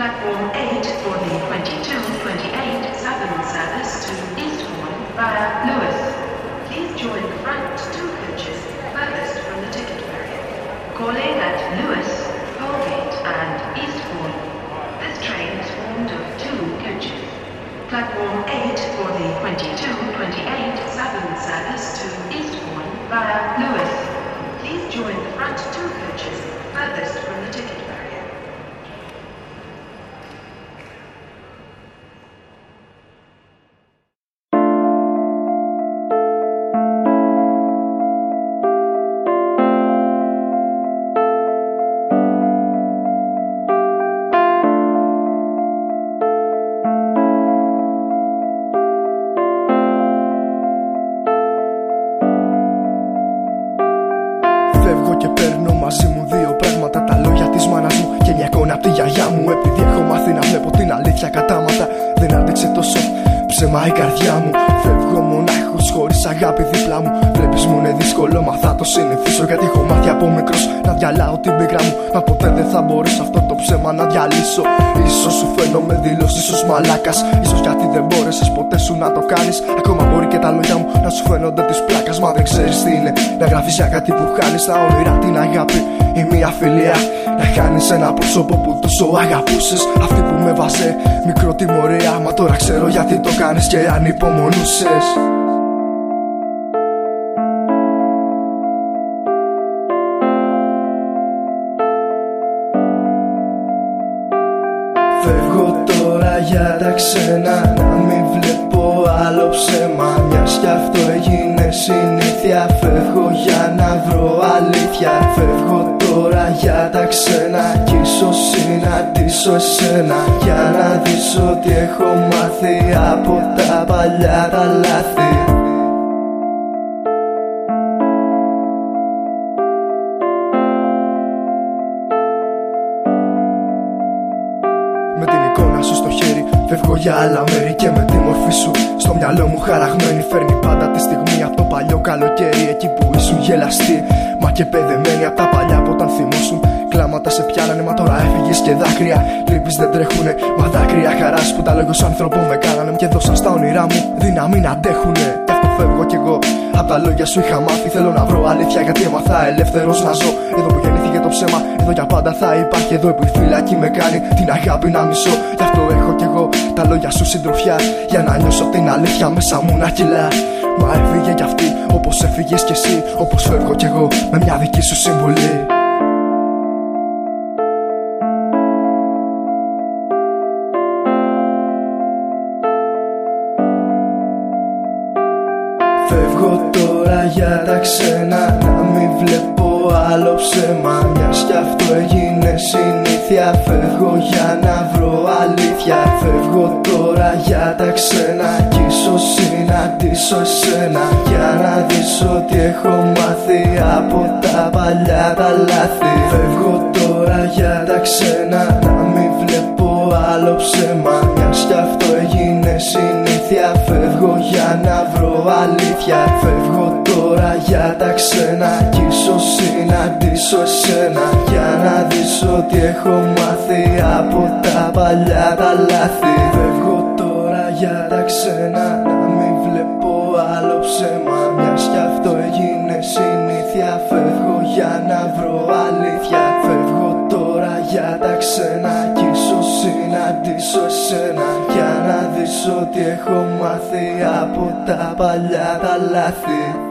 Platform 8 for the 2228 Southern service to Eastbourne via Lewis. Please join the front two coaches furthest from the ticket barrier. Calling at Lewis, Holgate and Eastbourne. This train is formed of two coaches. Platform 8 for the 2228 Southern service to Eastbourne via Lewis. Please join the front two coaches furthest from the ticket barrier. Απ' τη γιαγιά μου Επειδή έχω μάθει να βλέπω την αλήθεια κατάματα. Δεν άντεξε τόσο ψέμα η καρδιά μου. Φεύγω μονάχος χωρίς αγάπη δίπλα μου. Βλέπεις μου είναι δύσκολο μα θα το συνηθίσω Γιατί έχω μάθει από μικρός να διαλάω την πίκρα μου. Μα ποτέ δεν θα μπορέσω αυτό το ψέμα να διαλύσω. Ίσως σου φαίνομαι δηλώσεις, ίσως μαλάκας. Ίσως γιατί δεν μπόρεσες ποτέ σου να το κάνεις. Ακόμα μπορεί και τα λόγια μου να σου φαίνονται της πλάκας. Μα δεν ξέρεις τι είναι. Να γράφεις για κάτι που χάνεις Τα όνειρα την αγάπη ή μια φιλία. Να χάνεις ένα πρόσωπο που τόσο αγαπούσες. Αυτή που με βάζε μικρό τιμωρία. Μα τώρα ξέρω γιατί το κάνεις και αν για τα ξένα Να μην βλέπω άλλο ψέμα. Μιας κι αυτό έγινε συνήθεια Φεύγω για να βρω αλήθεια. Φεύγω τώρα για τα ξένα Κι ίσως συναντήσω εσένα. Για να δεις ότι έχω μάθει Από τα παλιά τα λάθη σου στο χέρι. Φεύγω για άλλα μέρη και με τη μορφή σου. Στο μυαλό μου χαραγμένη Φέρνει πάντα τη στιγμή από το παλιό καλοκαίρι. Εκεί που ήσουν γελαστή Μα και παιδεμένη από τα παλιά που όταν θυμώσουν. Κλάματα σε πιάνανε μα τώρα έφυγες και δάκρυα. Λύπεις δεν τρέχουνε Μα δάκρυα χαράς που τα λόγια σου άνθρωπο με κάνανε. Και δώσαν στα όνειρά μου δύναμη να αντέχουνε. Γι' αυτό φεύγω κι εγώ. Απ' τα λόγια σου είχα μάθει Θέλω να βρω αλήθεια γιατί έμαθα ελεύθερος να ζω. Εδώ που γεννήθηκε το ψέμα. Εδώ για πάντα θα υπάρχει Εδώ που η φυλακή με κάνει την αγάπη να μισώ. Γι' αυτό έχω κι εγώ τα λόγια σου συντροφιά Για να νιώσω την αλήθεια μέσα μου να κυλά. Μα έφυγε κι αυτή όπως έφυγες κι εσύ Όπως φεύγω κι εγώ με μια δική σου συμβουλή Φεύγω τώρα για τα ξένα Να μην βλέπω άλλο ψέμα Μιας κι αυτό έγινε συνήθεια. Φεύγω για να βρω αλήθεια. Φεύγω τώρα για τα ξένα Κι ίσως συναντήσω εσένα. Για να δεις ότι έχω μάθει Από τα παλιά τα λάθη. Φεύγω τώρα για τα ξένα Να μην βλέπω άλλο ψέμα. Μιας κι αυτό έγινε συνήθεια. Φεύγω για να βρω αλήθεια. Φεύγω τώρα για τα ξένα. Κι ίσως συναντήσω εσένα. Για να δεις ότι έχω μάθει Από τα παλιά τα λάθη. Φεύγω τώρα για τα ξένα. Να μην βλέπω άλλο ψέμα. Μιας κι αυτό έγινε συνήθεια. Φεύγω για να βρω αλήθεια. Φεύγω τώρα για τα ξένα. Κι ίσως συναντήσω εσένα. Για να δεις ότι έχω μάθει Από τα παλιά τα λάθη